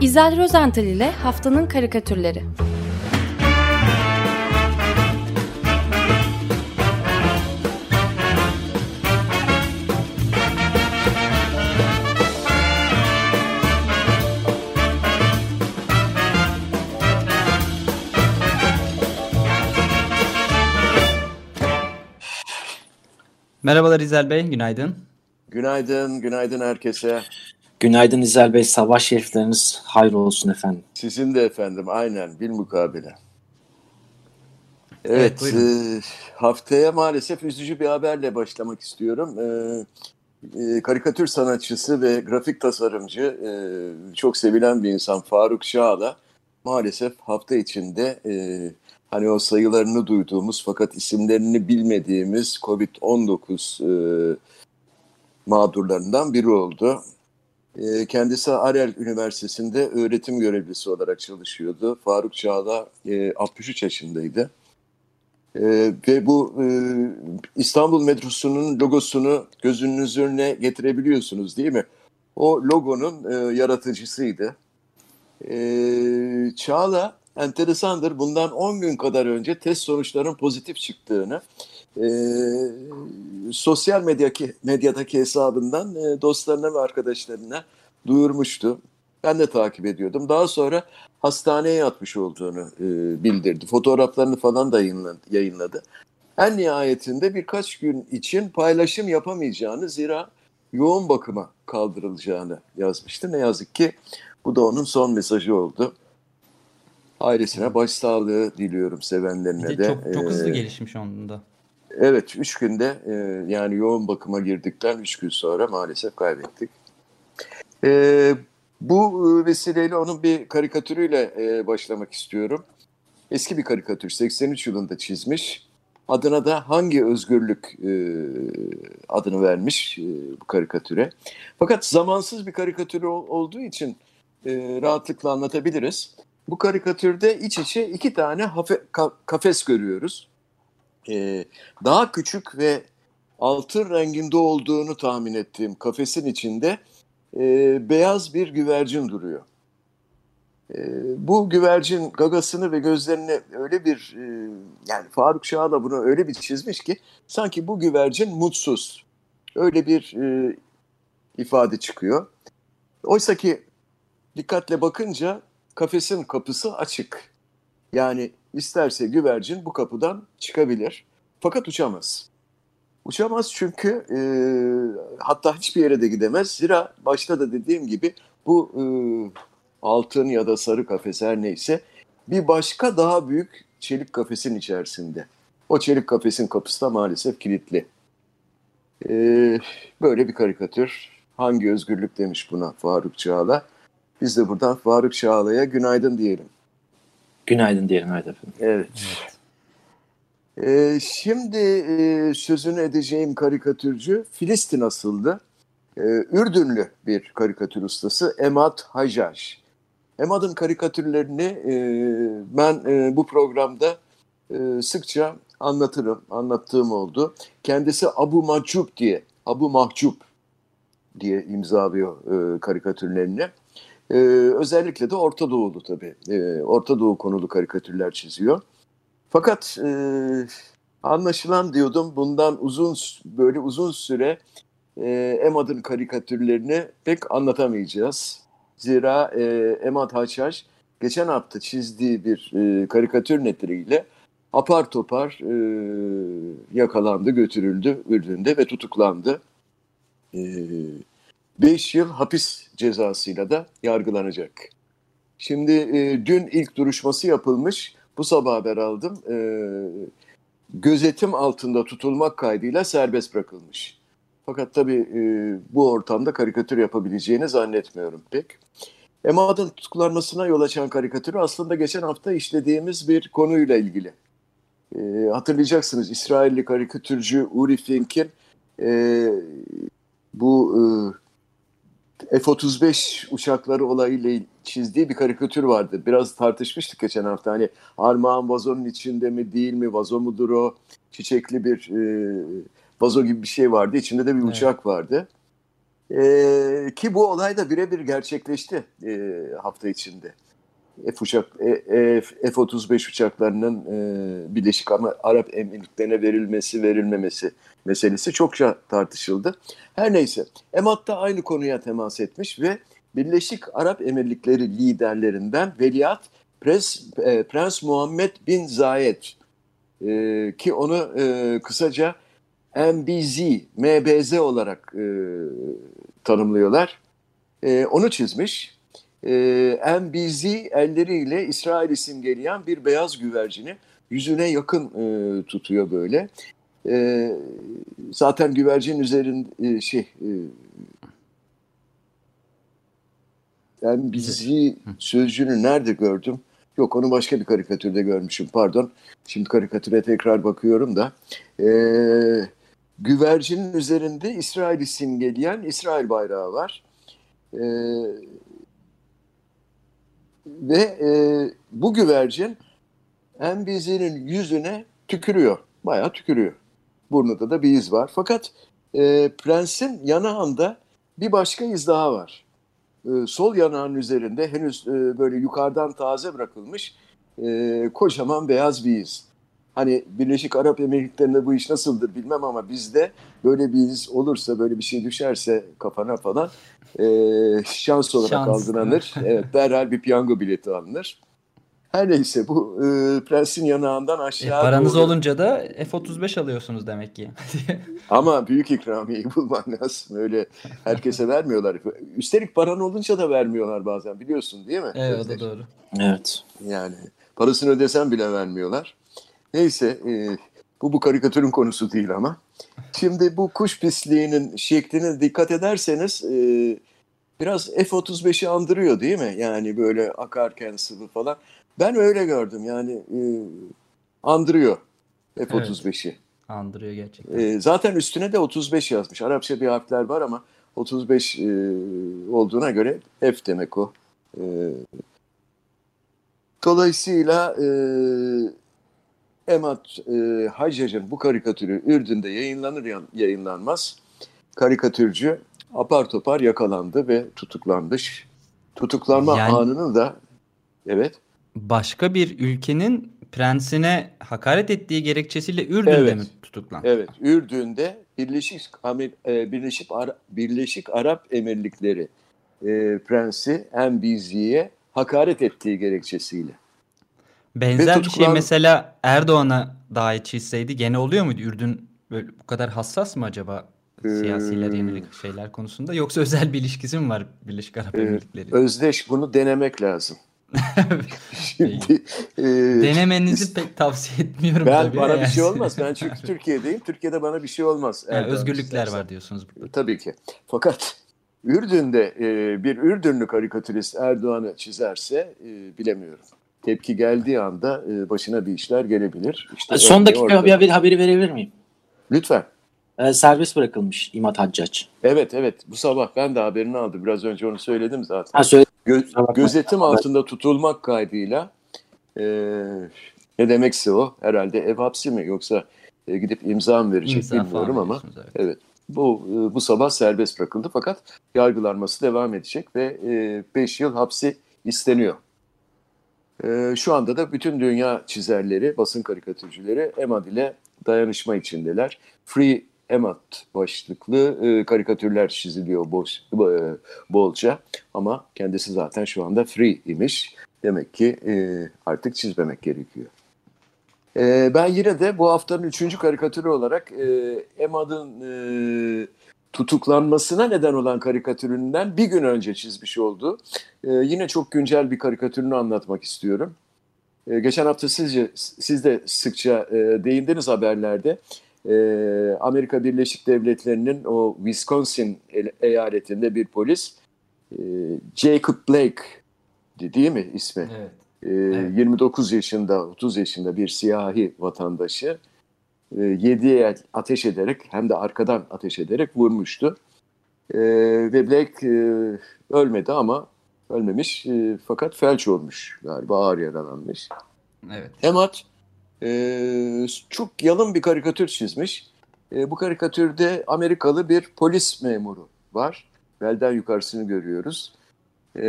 İzel Rozental ile Haftanın Karikatürleri Merhabalar İzel Bey, günaydın. Günaydın, günaydın herkese. Günaydın İzel Bey, sabah şerifleriniz hayır olsun efendim. Sizin de efendim, aynen, bil mukabele. Evet, Evet, e, haftaya maalesef üzücü bir haberle başlamak istiyorum. E, e, karikatür sanatçısı ve grafik tasarımcı, e, çok sevilen bir insan Faruk Şah'la maalesef hafta içinde e, hani o sayılarını duyduğumuz fakat isimlerini bilmediğimiz COVID-19 e, mağdurlarından biri oldu. E, kendisi Arel Üniversitesi'nde öğretim görevlisi olarak çalışıyordu. Faruk Çağla e, 63 yaşındaydı. E, ve bu e, İstanbul metrosunun logosunu gözünüzün önüne getirebiliyorsunuz değil mi? O logonun e, yaratıcısıydı. E, Çağla enteresandır. Bundan 10 gün kadar önce test sonuçlarının pozitif çıktığını e, sosyal medyaki, medyadaki hesabından e, dostlarına ve arkadaşlarına duyurmuştu. Ben de takip ediyordum. Daha sonra hastaneye yatmış olduğunu e, bildirdi. Fotoğraflarını falan da yayınladı. En nihayetinde birkaç gün için paylaşım yapamayacağını zira yoğun bakıma kaldırılacağını yazmıştı. Ne yazık ki bu da onun son mesajı oldu. Ailesine başsağlığı diliyorum sevenlerine Bir de. de çok, çok hızlı Ee, gelişmiş onda. Evet, üç günde e, yani yoğun bakıma girdikten üç gün sonra maalesef kaybettik. E, bu vesileyle onun bir karikatürüyle e, başlamak istiyorum. Eski bir karikatür, 83 yılında çizmiş. Adına da Hangi Özgürlük e, adını vermiş e, bu karikatüre. Fakat zamansız bir karikatür ol- olduğu için e, rahatlıkla anlatabiliriz. Bu karikatürde iç içe iki tane hafe- ka- kafes görüyoruz e, daha küçük ve altın renginde olduğunu tahmin ettiğim kafesin içinde e, beyaz bir güvercin duruyor. E, bu güvercin gagasını ve gözlerini öyle bir e, yani Faruk Şah da bunu öyle bir çizmiş ki sanki bu güvercin mutsuz. Öyle bir e, ifade çıkıyor. Oysa ki dikkatle bakınca kafesin kapısı açık. Yani isterse güvercin bu kapıdan çıkabilir. Fakat uçamaz. Uçamaz çünkü e, hatta hiçbir yere de gidemez. Zira başta da dediğim gibi bu e, altın ya da sarı kafes her neyse bir başka daha büyük çelik kafesin içerisinde. O çelik kafesin kapısı da maalesef kilitli. E, böyle bir karikatür. Hangi özgürlük demiş buna Faruk Çağla. Biz de buradan Faruk Çağla'ya günaydın diyelim. Günaydın diyelim evet efendim. Evet. Ee, şimdi e, sözünü edeceğim karikatürcü Filistin asıldı. Ee, Ürdünlü bir karikatür ustası Emad Hajaj. Emad'ın karikatürlerini e, ben e, bu programda e, sıkça anlatırım, anlattığım oldu. Kendisi Abu Mahcup diye, Abu Mahcup diye imzalıyor e, karikatürlerini. Ee, özellikle de Orta Doğulu tabii. Ee, Orta Doğu konulu karikatürler çiziyor. Fakat e, anlaşılan diyordum bundan uzun böyle uzun süre e, Emad'ın karikatürlerini pek anlatamayacağız. Zira e, Emad Haçhaş geçen hafta çizdiği bir e, karikatür nedeniyle apar topar e, yakalandı, götürüldü Ürdün'de ve tutuklandı. E, 5 yıl hapis cezasıyla da yargılanacak. Şimdi e, dün ilk duruşması yapılmış. Bu sabah haber aldım. E, gözetim altında tutulmak kaydıyla serbest bırakılmış. Fakat tabii e, bu ortamda karikatür yapabileceğini zannetmiyorum pek. Emad'ın tutuklanmasına yol açan karikatürü aslında geçen hafta işlediğimiz bir konuyla ilgili. E, hatırlayacaksınız İsrailli karikatürcü Uri Fink'in e, bu e, F-35 uçakları olayıyla çizdiği bir karikatür vardı. Biraz tartışmıştık geçen hafta. Hani armağan vazonun içinde mi değil mi? Vazo mudur o? Çiçekli bir e, vazo gibi bir şey vardı. İçinde de bir Evet. uçak vardı. E, ki bu olay da birebir gerçekleşti e, hafta içinde. F uçak e, F-35 uçaklarının e, Birleşik Arap Emirlikleri'ne verilmesi verilmemesi meselesi çokça tartışıldı. Her neyse Emad da aynı konuya temas etmiş ve Birleşik Arap Emirlikleri liderlerinden Veliaht Prens, e, Prens Muhammed bin Zayed e, ki onu e, kısaca MBZ, MBZ olarak e, tanımlıyorlar. E, onu çizmiş. E, MBZ elleriyle İsrail'i simgeleyen bir beyaz güvercini yüzüne yakın e, tutuyor böyle. E, zaten güvercin üzerinde e, şey e, MBZ sözcüğünü nerede gördüm? Yok onu başka bir karikatürde görmüşüm pardon. Şimdi karikatüre tekrar bakıyorum da. Ee, güvercinin üzerinde İsrail'i simgeleyen İsrail bayrağı var. Ee, ve e, bu güvercin Embizinin yüzüne tükürüyor. Bayağı tükürüyor. Burnunda da bir iz var. Fakat e, prensin yanağında bir başka iz daha var. E, sol yanağın üzerinde henüz e, böyle yukarıdan taze bırakılmış e, kocaman beyaz bir iz. Hani Birleşik Arap Emirlikleri'nde bu iş nasıldır bilmem ama bizde böyle bir iz olursa, böyle bir şey düşerse kafana falan e, şans olarak şans. algılanır. evet, derhal bir piyango bileti alınır. Her neyse bu e, prensin yanağından aşağı e, Paranız doğru... olunca da F-35 alıyorsunuz demek ki. Ama büyük ikramiyeyi bulman lazım. Öyle herkese vermiyorlar. Üstelik paran olunca da vermiyorlar bazen biliyorsun değil mi? Evet o da doğru. Evet. Yani parasını ödesen bile vermiyorlar. Neyse e, bu bu karikatürün konusu değil ama. Şimdi bu kuş pisliğinin şekline dikkat ederseniz e, biraz F-35'i andırıyor değil mi? Yani böyle akarken sıvı falan. Ben öyle gördüm yani e, andırıyor F-35'i. Evet, andırıyor gerçekten. E, zaten üstüne de 35 yazmış. Arapça bir harfler var ama 35 e, olduğuna göre F demek o. E, dolayısıyla e, Emad e, Hacac'ın bu karikatürü Ürdün'de yayınlanır yayınlanmaz karikatürcü apar topar yakalandı ve tutuklanmış. Tutuklanma yani, anını da evet. Başka bir ülkenin prensine hakaret ettiği gerekçesiyle Ürdün'de evet, mi tutuklandı? Evet, Ürdün'de Birleşik Amer, e, Birleşik Ara, Birleşik Arap Emirlikleri e, prensi Embizli'ye hakaret ettiği gerekçesiyle. Benzer tutuklan... bir şey mesela Erdoğan'a dahi çizseydi gene oluyor muydu? Ürdün böyle bu kadar hassas mı acaba siyasiler yönelik şeyler konusunda yoksa özel bir ilişkisi mi var Birleşik Arap ee, Emirlikleri? Özdeş bunu denemek lazım. Şimdi, e, Denemenizi pek tavsiye etmiyorum ben, tabii. Bana bir şey olmaz. Ben çünkü Türkiye'deyim. Türkiye'de bana bir şey olmaz. Yani özgürlükler istersen. var diyorsunuz burada. Tabii ki. Fakat Ürdün'de e, bir Ürdünlü karikatürist Erdoğan'ı çizerse e, bilemiyorum tepki geldiği anda e, başına bir işler gelebilir. İşte Son dakika orada... bir haberi verebilir miyim? Lütfen. E, serbest bırakılmış İmat Haccac. Evet evet bu sabah ben de haberini aldım. Biraz önce onu söyledim zaten. Ha, söyle. Gö- gözetim altında tutulmak kaydıyla e, ne demekse o herhalde ev hapsi mi yoksa e, gidip imza mı verecek imza bilmiyorum ama evet. evet. Bu e, bu sabah serbest bırakıldı fakat yargılanması devam edecek ve 5 e, yıl hapsi isteniyor. E, şu anda da bütün dünya çizerleri, basın karikatürcüleri Emad ile dayanışma içindeler. Free Emad başlıklı e, karikatürler çiziliyor boş, e, bolca ama kendisi zaten şu anda free imiş. Demek ki e, artık çizmemek gerekiyor. E, ben yine de bu haftanın üçüncü karikatürü olarak e, Emad'ın e, tutuklanmasına neden olan karikatüründen bir gün önce çizmiş oldu. E, yine çok güncel bir karikatürünü anlatmak istiyorum. E, geçen hafta sizce, siz de sıkça e, değindiniz haberlerde. E, Amerika Birleşik Devletleri'nin o Wisconsin eyaletinde bir polis e, Jacob Blake değil mi ismi? Evet. E, evet. 29 yaşında, 30 yaşında bir siyahi vatandaşı e, yediye ateş ederek hem de arkadan ateş ederek vurmuştu. E, ve Blake e, ölmedi ama ölmemiş e, fakat felç olmuş galiba ağır yaralanmış. Evet. Emat e, çok yalın bir karikatür çizmiş. E, bu karikatürde Amerikalı bir polis memuru var. Belden yukarısını görüyoruz. E,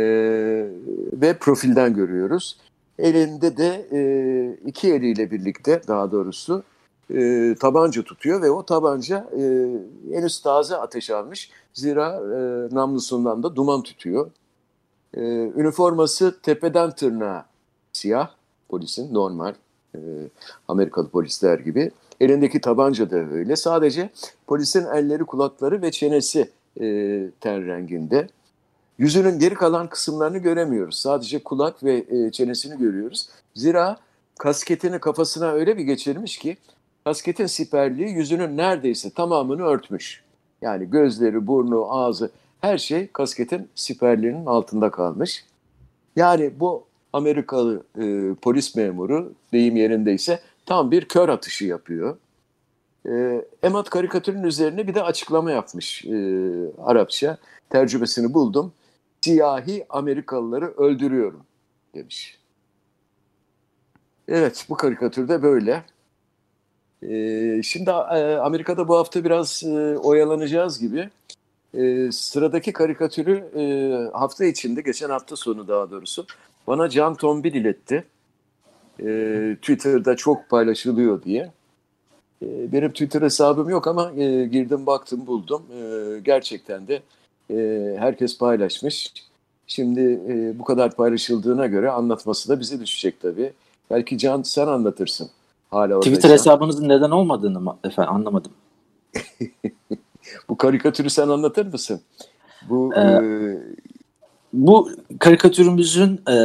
ve profilden görüyoruz. Elinde de e, iki eliyle birlikte daha doğrusu e, tabanca tutuyor ve o tabanca e, henüz taze ateş almış. Zira e, namlusundan da duman tutuyor. E, üniforması tepeden tırnağa siyah polisin normal e, Amerikalı polisler gibi. Elindeki tabanca da öyle. Sadece polisin elleri, kulakları ve çenesi e, ten renginde. Yüzünün geri kalan kısımlarını göremiyoruz. Sadece kulak ve e, çenesini görüyoruz. Zira kasketini kafasına öyle bir geçirmiş ki kasketin siperliği yüzünün neredeyse tamamını örtmüş. Yani gözleri, burnu, ağzı her şey kasketin siperliğinin altında kalmış. Yani bu Amerikalı e, polis memuru deyim yerindeyse tam bir kör atışı yapıyor. E, Emat karikatürün üzerine bir de açıklama yapmış e, Arapça. Tercümesini buldum. Siyahi Amerikalıları öldürüyorum demiş. Evet bu karikatürde böyle. E, şimdi e, Amerika'da bu hafta biraz e, oyalanacağız gibi. E, sıradaki karikatürü e, hafta içinde, geçen hafta sonu daha doğrusu bana Can Tombil iletti. E, Twitter'da çok paylaşılıyor diye. E, benim Twitter hesabım yok ama e, girdim baktım buldum. E, gerçekten de e, herkes paylaşmış. Şimdi e, bu kadar paylaşıldığına göre anlatması da bize düşecek tabii. Belki Can sen anlatırsın. Hala Twitter hesabınızın neden olmadığını mı efendim anlamadım. bu karikatürü sen anlatır mısın? Bu ee, e, bu karikatürümüzün e,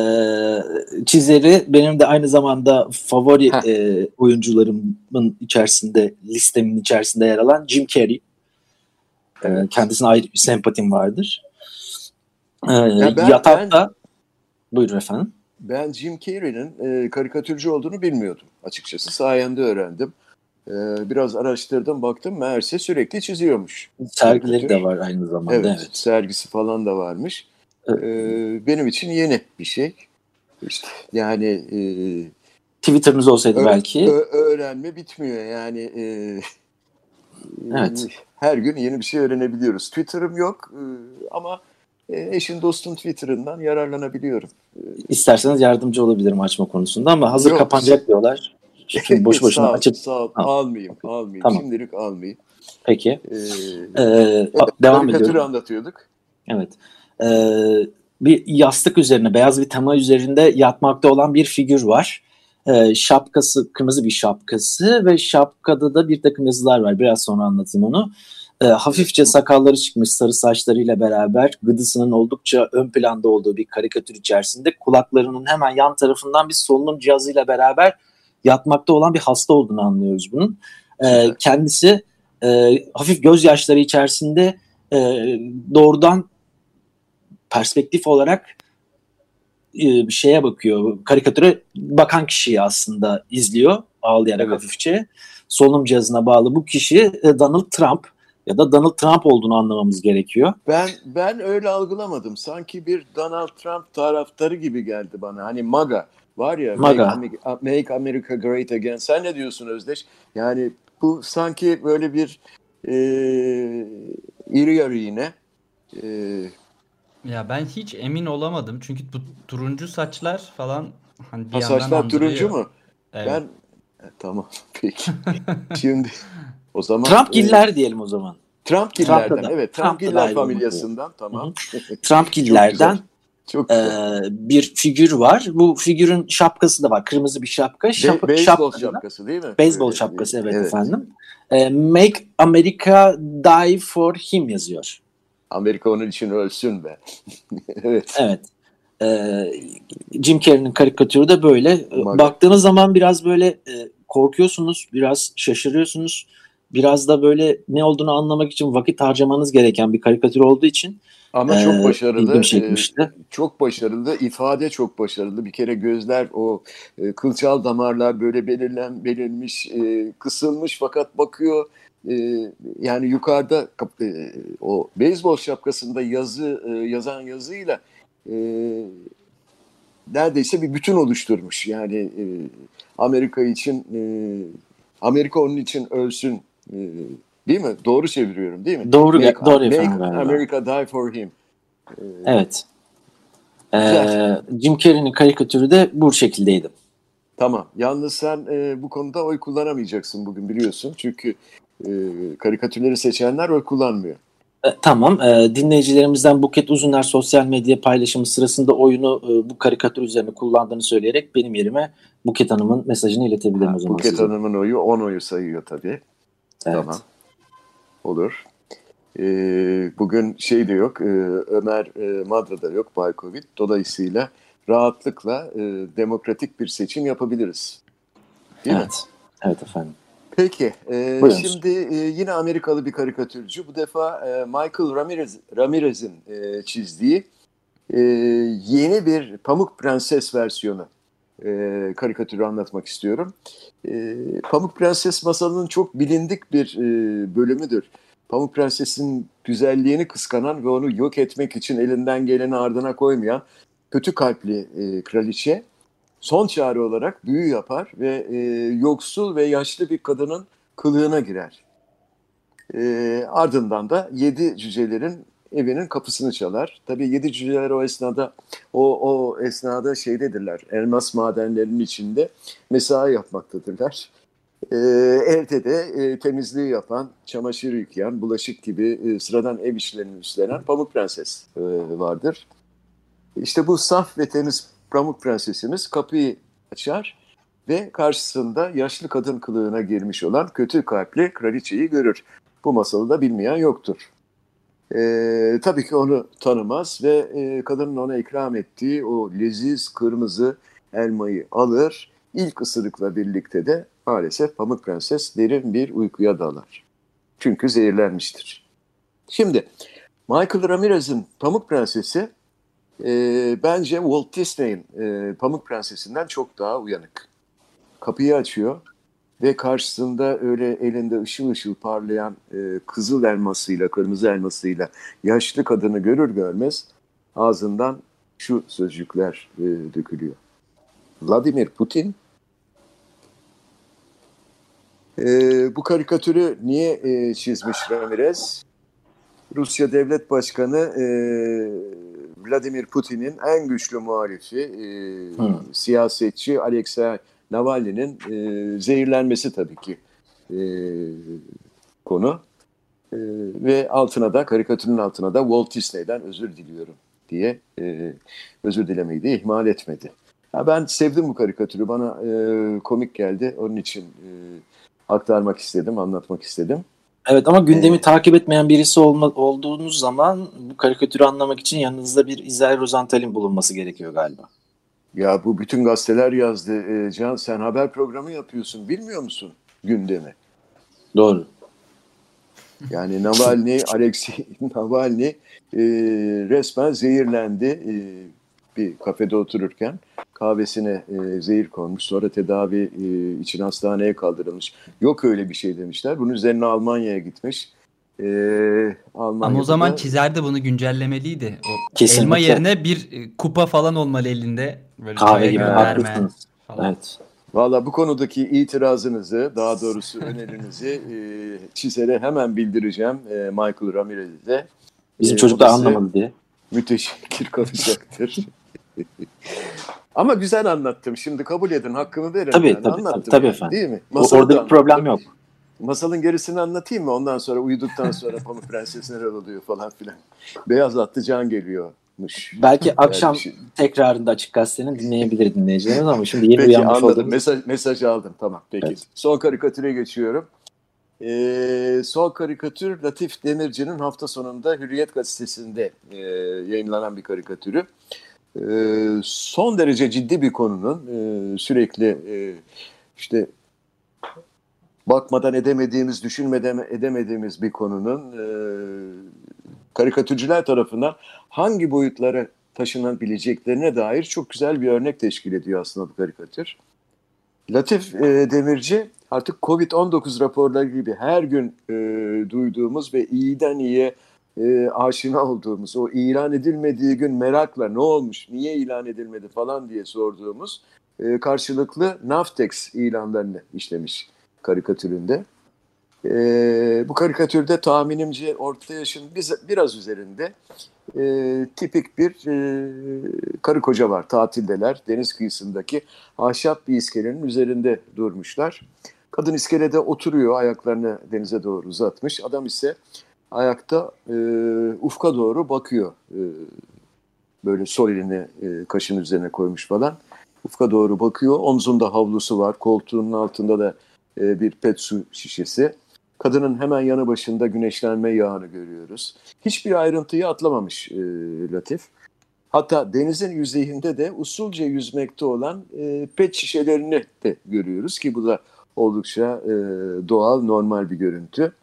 çizeri benim de aynı zamanda favori e, oyuncularımın içerisinde listemin içerisinde yer alan Jim Carrey. E, kendisine ayrı bir sempatim vardır. E, ya ben, yatakta ben, buyurun efendim. Ben Jim Carrey'nin e, karikatürcü olduğunu bilmiyordum açıkçası. Sayende öğrendim. E, biraz araştırdım baktım meğerse sürekli çiziyormuş. Sergileri karikatür. de var aynı zamanda. Evet, evet. sergisi falan da varmış. Ee, benim için yeni bir şey. İşte yani e, Twitter'ınız olsaydı ö- belki. Ö- öğrenme bitmiyor yani. E, evet. Her gün yeni bir şey öğrenebiliyoruz. Twitter'ım yok e, ama e, eşin dostun Twitter'ından yararlanabiliyorum. İsterseniz yardımcı olabilirim açma konusunda ama hazır yok, kapanacak diyorlar. Şimdi boş boşuna sağ açıp. Sağ ol. Almayayım, almayayım. Tamam. Şimdilik almayayım. Peki. Ee, ee, evet, devam ediyorum. anlatıyorduk. Evet e, bir yastık üzerine, beyaz bir tema üzerinde yatmakta olan bir figür var. E, şapkası, kırmızı bir şapkası ve şapkada da bir takım yazılar var. Biraz sonra anlatayım onu. E, hafifçe sakalları çıkmış sarı saçlarıyla beraber gıdısının oldukça ön planda olduğu bir karikatür içerisinde kulaklarının hemen yan tarafından bir solunum cihazıyla beraber yatmakta olan bir hasta olduğunu anlıyoruz bunun. E, kendisi e, hafif gözyaşları içerisinde e, doğrudan perspektif olarak e, bir şeye bakıyor. Karikatüre bakan kişiyi aslında izliyor ağlayarak evet. hafifçe. Solunum cihazına bağlı bu kişi e, Donald Trump ya da Donald Trump olduğunu anlamamız gerekiyor. Ben ben öyle algılamadım. Sanki bir Donald Trump taraftarı gibi geldi bana. Hani MAGA var ya MAGA. Make, Make America Great Again. Sen ne diyorsun Özdeş? Yani bu sanki böyle bir e, iri yarı yine e, ya ben hiç emin olamadım. Çünkü bu turuncu saçlar falan hani bir ha, yandan saçlar turuncu mu? Evet. Ben e, tamam peki. Şimdi o zaman Trump giller e, diyelim o zaman. Trump gillerden evet Trump giller familyasından tamam. Trump gillerden çok e, bir figür var. Bu figürün şapkası da var. Kırmızı bir şapka. Şap Be- beyzbol şapkası değil mi? Beyzbol şapkası evet, evet. efendim. E, Make America Die for Him yazıyor. Amerika onun için ölsün be. evet. Evet. Ee, Jim Carrey'nin karikatürü de böyle. Umarım. Baktığınız zaman biraz böyle e, korkuyorsunuz, biraz şaşırıyorsunuz. Biraz da böyle ne olduğunu anlamak için vakit harcamanız gereken bir karikatür olduğu için ama çok başarılı. E, çok başarılı. ifade çok başarılı. Bir kere gözler o e, kılçal damarlar böyle belirlen belirmiş, e, kısılmış fakat bakıyor e, yani yukarıda e, o beyzbol şapkasında yazı e, yazan yazıyla e, neredeyse bir bütün oluşturmuş. Yani e, Amerika için e, Amerika onun için ölsün e, Değil mi? Doğru çeviriyorum değil mi? Doğru, make, doğru make efendim galiba. America Die For Him. Ee, Evet. Ee. Jim Carrey'nin karikatürü de bu şekildeydi. Tamam. Yalnız sen e, bu konuda oy kullanamayacaksın bugün biliyorsun. Çünkü e, karikatürleri seçenler oy kullanmıyor. E, tamam. E, dinleyicilerimizden Buket Uzuner sosyal medya paylaşımı sırasında oyunu e, bu karikatür üzerine kullandığını söyleyerek benim yerime Buket Hanım'ın mesajını iletebilirim o zaman Buket size. Hanım'ın oyu 10 oyu sayıyor tabii. Evet. Tamam. Olur. Ee, bugün şey de yok, e, Ömer e, Madra'da yok, Bay Covid. Dolayısıyla rahatlıkla e, demokratik bir seçim yapabiliriz. Değil mi? Evet. Evet efendim. Peki, e, şimdi e, yine Amerikalı bir karikatürcü. Bu defa e, Michael Ramirez Ramirez'in e, çizdiği e, yeni bir Pamuk Prenses versiyonu e, karikatürü anlatmak istiyorum. E, Pamuk Prenses masalının çok bilindik bir e, bölümüdür. Pamuk Prenses'in güzelliğini kıskanan ve onu yok etmek için elinden geleni ardına koymayan kötü kalpli e, kraliçe son çare olarak büyü yapar ve e, yoksul ve yaşlı bir kadının kılığına girer. E, ardından da yedi cücelerin evinin kapısını çalar. Tabii yedi cüceler o esnada o, o esnada şeydedirler. Elmas madenlerinin içinde mesai yapmaktadırlar. E, evde de e, temizliği yapan, çamaşır yıkayan, bulaşık gibi e, sıradan ev işlerini üstlenen Pamuk Prenses e, vardır. İşte bu saf ve temiz Pamuk Prensesimiz kapıyı açar ve karşısında yaşlı kadın kılığına girmiş olan kötü kalpli kraliçeyi görür. Bu masalı da bilmeyen yoktur. Ee, tabii ki onu tanımaz ve e, kadının ona ikram ettiği o leziz kırmızı elmayı alır. İlk ısırıkla birlikte de maalesef Pamuk Prenses derin bir uykuya dalar. Çünkü zehirlenmiştir. Şimdi Michael Ramirez'in Pamuk Prensesi e, bence Walt Disney'in e, Pamuk Prensesi'nden çok daha uyanık. Kapıyı açıyor ve karşısında öyle elinde ışıl ışıl parlayan e, kızıl elmasıyla, kırmızı elmasıyla yaşlı kadını görür görmez ağzından şu sözcükler e, dökülüyor. Vladimir Putin e, bu karikatürü niye e, çizmiş Ramirez? Rusya Devlet Başkanı e, Vladimir Putin'in en güçlü muhalifi, e, siyasetçi Alexei Navalny'nin e, zehirlenmesi tabii ki e, konu. E, ve altına da, karikatürün altına da Walt Disney'den özür diliyorum diye e, özür dilemeyi de ihmal etmedi. Ya ben sevdim bu karikatürü, bana e, komik geldi. Onun için e, aktarmak istedim, anlatmak istedim. Evet ama gündemi Ee, takip etmeyen birisi olma, olduğunuz zaman bu karikatürü anlamak için yanınızda bir İzel Rozental'in bulunması gerekiyor galiba. Ya bu bütün gazeteler yazdı. E, Can sen haber programı yapıyorsun. Bilmiyor musun gündemi? Doğru. Yani Navalny, Alexei Navalny e, resmen zehirlendi. E, bir kafede otururken kahvesine e, zehir konmuş. Sonra tedavi e, için hastaneye kaldırılmış. Yok öyle bir şey demişler. Bunun üzerine Almanya'ya gitmiş. E, Almanya'da Ama o zaman da- çizer de bunu güncellemeliydi. O Kesinlikle. elma yerine bir e, kupa falan olmalı elinde. Böyle Kahve gibi gönderme haklısınız. Evet. Valla bu konudaki itirazınızı, daha doğrusu önerinizi e, çizere hemen bildireceğim e, Michael Ramirez'e. Bizim Ee, çocuk da anlamadı diye. Müteşekkir kalacaktır. Ama güzel anlattım. Şimdi kabul edin, hakkımı verin. Tabii, yani. tabii, anlattım tabii, tabii yani, efendim. Değil mi? Masalı orada da bir problem anlattım. yok. Masalın gerisini anlatayım mı? Ondan sonra uyuduktan sonra Pamuk Prenses neler oluyor falan filan. Beyaz atlı can geliyormuş. Belki Yani akşam şey- tekrarında Açık Gazete'nin dinleyebilir dinleyicilerimiz ama şimdi yeni Peki uyanmış anladım. olduğumuz Mesaj, mesajı aldım. Tamam peki. Evet. Son karikatüre geçiyorum. Ee, son karikatür Latif Demirci'nin hafta sonunda Hürriyet Gazetesi'nde e, yayınlanan bir karikatürü. Ee, son derece ciddi bir konunun e, sürekli e, işte bakmadan edemediğimiz, düşünmeden edemediğimiz bir konunun e, karikatürcüler tarafından hangi boyutlara taşınabileceklerine dair çok güzel bir örnek teşkil ediyor aslında bu karikatür. Latif e, Demirci artık Covid-19 raporları gibi her gün e, duyduğumuz ve iyiden iyiye e, aşina olduğumuz, o ilan edilmediği gün merakla ne olmuş, niye ilan edilmedi falan diye sorduğumuz e, karşılıklı Naftex ilanlarını işlemiş karikatüründe. E, bu karikatürde tahminimce orta yaşın biraz üzerinde e, tipik bir e, karı koca var. Tatildeler. Deniz kıyısındaki ahşap bir iskelenin üzerinde durmuşlar. Kadın iskelede oturuyor. Ayaklarını denize doğru uzatmış. Adam ise ayakta e, ufka doğru bakıyor. E, böyle sol elini e, kaşın üzerine koymuş falan. Ufka doğru bakıyor. Omzunda havlusu var. Koltuğunun altında da e, bir pet su şişesi. Kadının hemen yanı başında güneşlenme yağını görüyoruz. Hiçbir ayrıntıyı atlamamış e, Latif. Hatta denizin yüzeyinde de usulca yüzmekte olan e, pet şişelerini de görüyoruz ki bu da oldukça doğal, normal bir görüntü.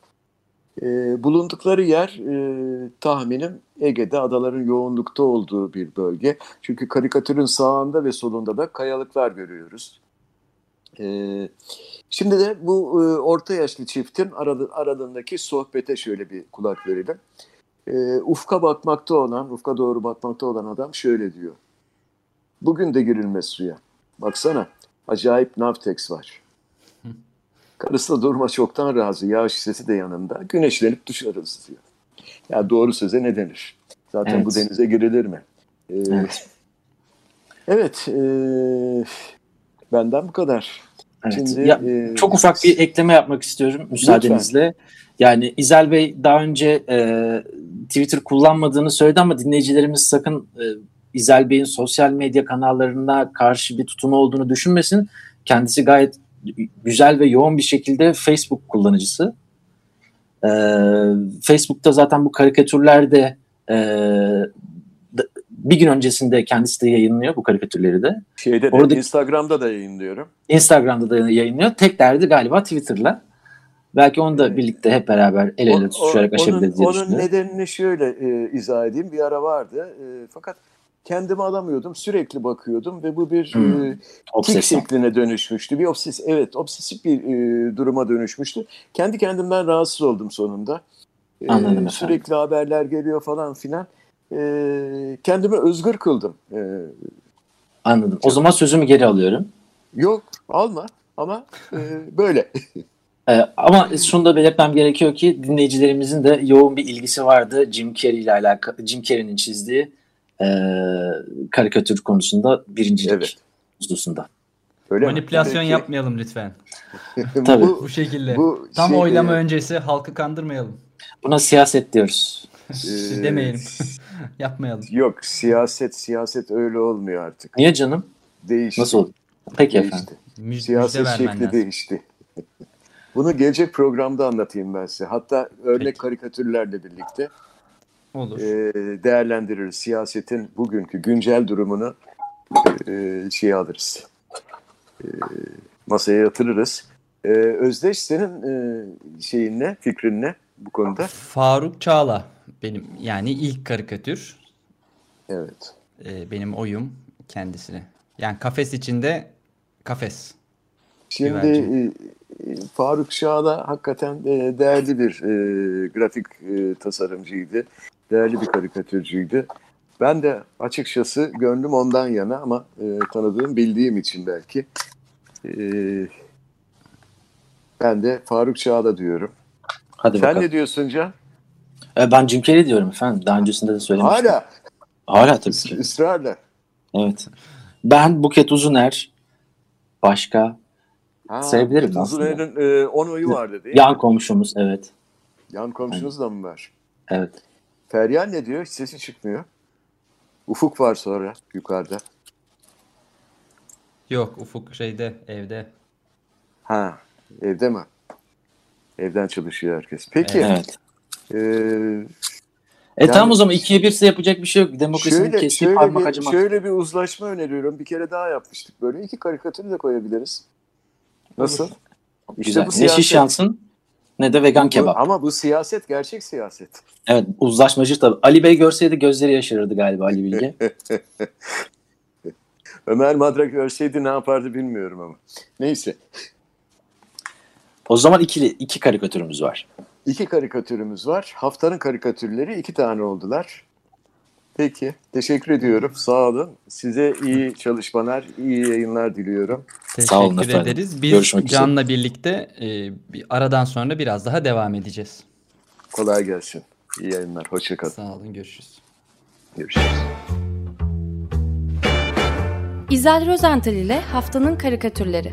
E, bulundukları yer e, tahminim Ege'de adaların yoğunlukta olduğu bir bölge. Çünkü karikatürün sağında ve solunda da kayalıklar görüyoruz. E, şimdi de bu e, orta yaşlı çiftin aradı, aralarındaki sohbete şöyle bir kulak verelim. E, ufka bakmakta olan, ufka doğru bakmakta olan adam şöyle diyor. Bugün de girilmez suya. Baksana acayip navtex var. Karısı da durma çoktan razı. Yağ şişesi de yanında. Güneşlenip dışarız diyor. Ya doğru söze ne denir? Zaten evet. bu denize girilir mi? Ee, evet. Evet. E, benden bu kadar. Evet. Şimdi, ya, e, çok ufak bir ekleme yapmak istiyorum müsaadenizle. Lütfen. Yani İzel Bey daha önce e, Twitter kullanmadığını söyledi ama dinleyicilerimiz sakın e, İzel Bey'in sosyal medya kanallarına karşı bir tutumu olduğunu düşünmesin. Kendisi gayet güzel ve yoğun bir şekilde Facebook kullanıcısı. Ee, Facebook'ta zaten bu karikatürler de e, bir gün öncesinde kendisi de yayınlıyor bu karikatürleri de. Şeyde de Orada, Instagram'da da yayınlıyorum. Instagram'da da yayınlıyor. Tek derdi galiba Twitter'la. Belki onu da birlikte hep beraber el ele tutuşarak aşabiliriz diye Onun nedenini şöyle e, izah edeyim. Bir ara vardı. E, fakat kendimi alamıyordum. Sürekli bakıyordum ve bu bir hmm. e, tik şekline dönüşmüştü. Bir obses evet obsesif bir e, duruma dönüşmüştü. Kendi kendimden rahatsız oldum sonunda. E, Anladım Sürekli haberler geliyor falan filan. E, kendimi özgür kıldım. E, Anladım. O zaman sözümü geri alıyorum. Yok alma ama e, böyle. Ee, ama şunu da belirtmem gerekiyor ki dinleyicilerimizin de yoğun bir ilgisi vardı Jim Carrey ile alakalı. Jim Carrey'nin çizdiği e, karikatür konusunda birincilik evet. hususunda. Öyle Manipülasyon mi? yapmayalım lütfen. Tabii. Bu, bu şekilde. Bu Tam şey, oylama öncesi halkı kandırmayalım. Buna siyaset diyoruz. Ee, Demeyelim. Yapmayalım. Yok siyaset siyaset öyle olmuyor artık. Niye canım? Değişti. Nasıl Peki değişti. efendim. Müj siyaset şekli lazım. değişti. Bunu gelecek programda anlatayım ben size. Hatta örnek Peki. karikatürlerle birlikte. Olur. E, değerlendiririz. Siyasetin bugünkü güncel durumunu e, şey alırız. E, masaya yatırırız. E, Özdeş senin e, şeyin ne, fikrin ne bu konuda? Faruk Çağla benim yani ilk karikatür. Evet. E, benim oyum kendisine. Yani kafes içinde kafes. Şimdi e, Faruk Çağla hakikaten e, değerli bir e, grafik e, tasarımcıydı değerli bir karikatürcüydü. Ben de açıkçası gönlüm ondan yana ama e, tanıdığım, bildiğim için belki. E, ben de Faruk Çağla diyorum. Hadi Sen bakalım. ne diyorsun Can? E, ben Jim Carrey diyorum efendim. Daha öncesinde de söylemiştim. Hala? Hala tabii ki. Israrla. Evet. Ben Buket Uzuner. Başka ha, sevebilirim Buket aslında. Uzuner'in 10 e, oyu vardı değil mi? Yan komşumuz evet. Yan komşunuz da mı var? Evet. Feryal ne diyor? Hiç sesi çıkmıyor. Ufuk var sonra yukarıda. Yok Ufuk şeyde evde. Ha evde mi? Evden çalışıyor herkes. Peki. Evet. E, e yani, tamam o zaman ikiye birse yapacak bir şey yok. Demokrasinin şöyle, kestiği şöyle parmak bir, acımak. Şöyle bir uzlaşma öneriyorum. Bir kere daha yapmıştık böyle. iki karikatürü de koyabiliriz. Nasıl? Olur. İşte Güzel. bu siyaset. Ne şiş yansın ne de vegan kebap. Ama bu siyaset gerçek siyaset. Evet uzlaşmacı tabii. Ali Bey görseydi gözleri yaşarırdı galiba Ali Bilge. Ömer Madrak görseydi ne yapardı bilmiyorum ama. Neyse. O zaman ikili, iki karikatürümüz var. İki karikatürümüz var. Haftanın karikatürleri iki tane oldular. Peki. Teşekkür ediyorum. Sağ olun. Size iyi çalışmalar, iyi yayınlar diliyorum. Teşekkür Sağ olun efendim. ederiz. Biz Görüşmek Can'la üzere. birlikte e, bir aradan sonra biraz daha devam edeceğiz. Kolay gelsin. İyi yayınlar. Hoşçakalın. Sağ olun. Görüşürüz. Görüşürüz. İzel Rozental ile Haftanın Karikatürleri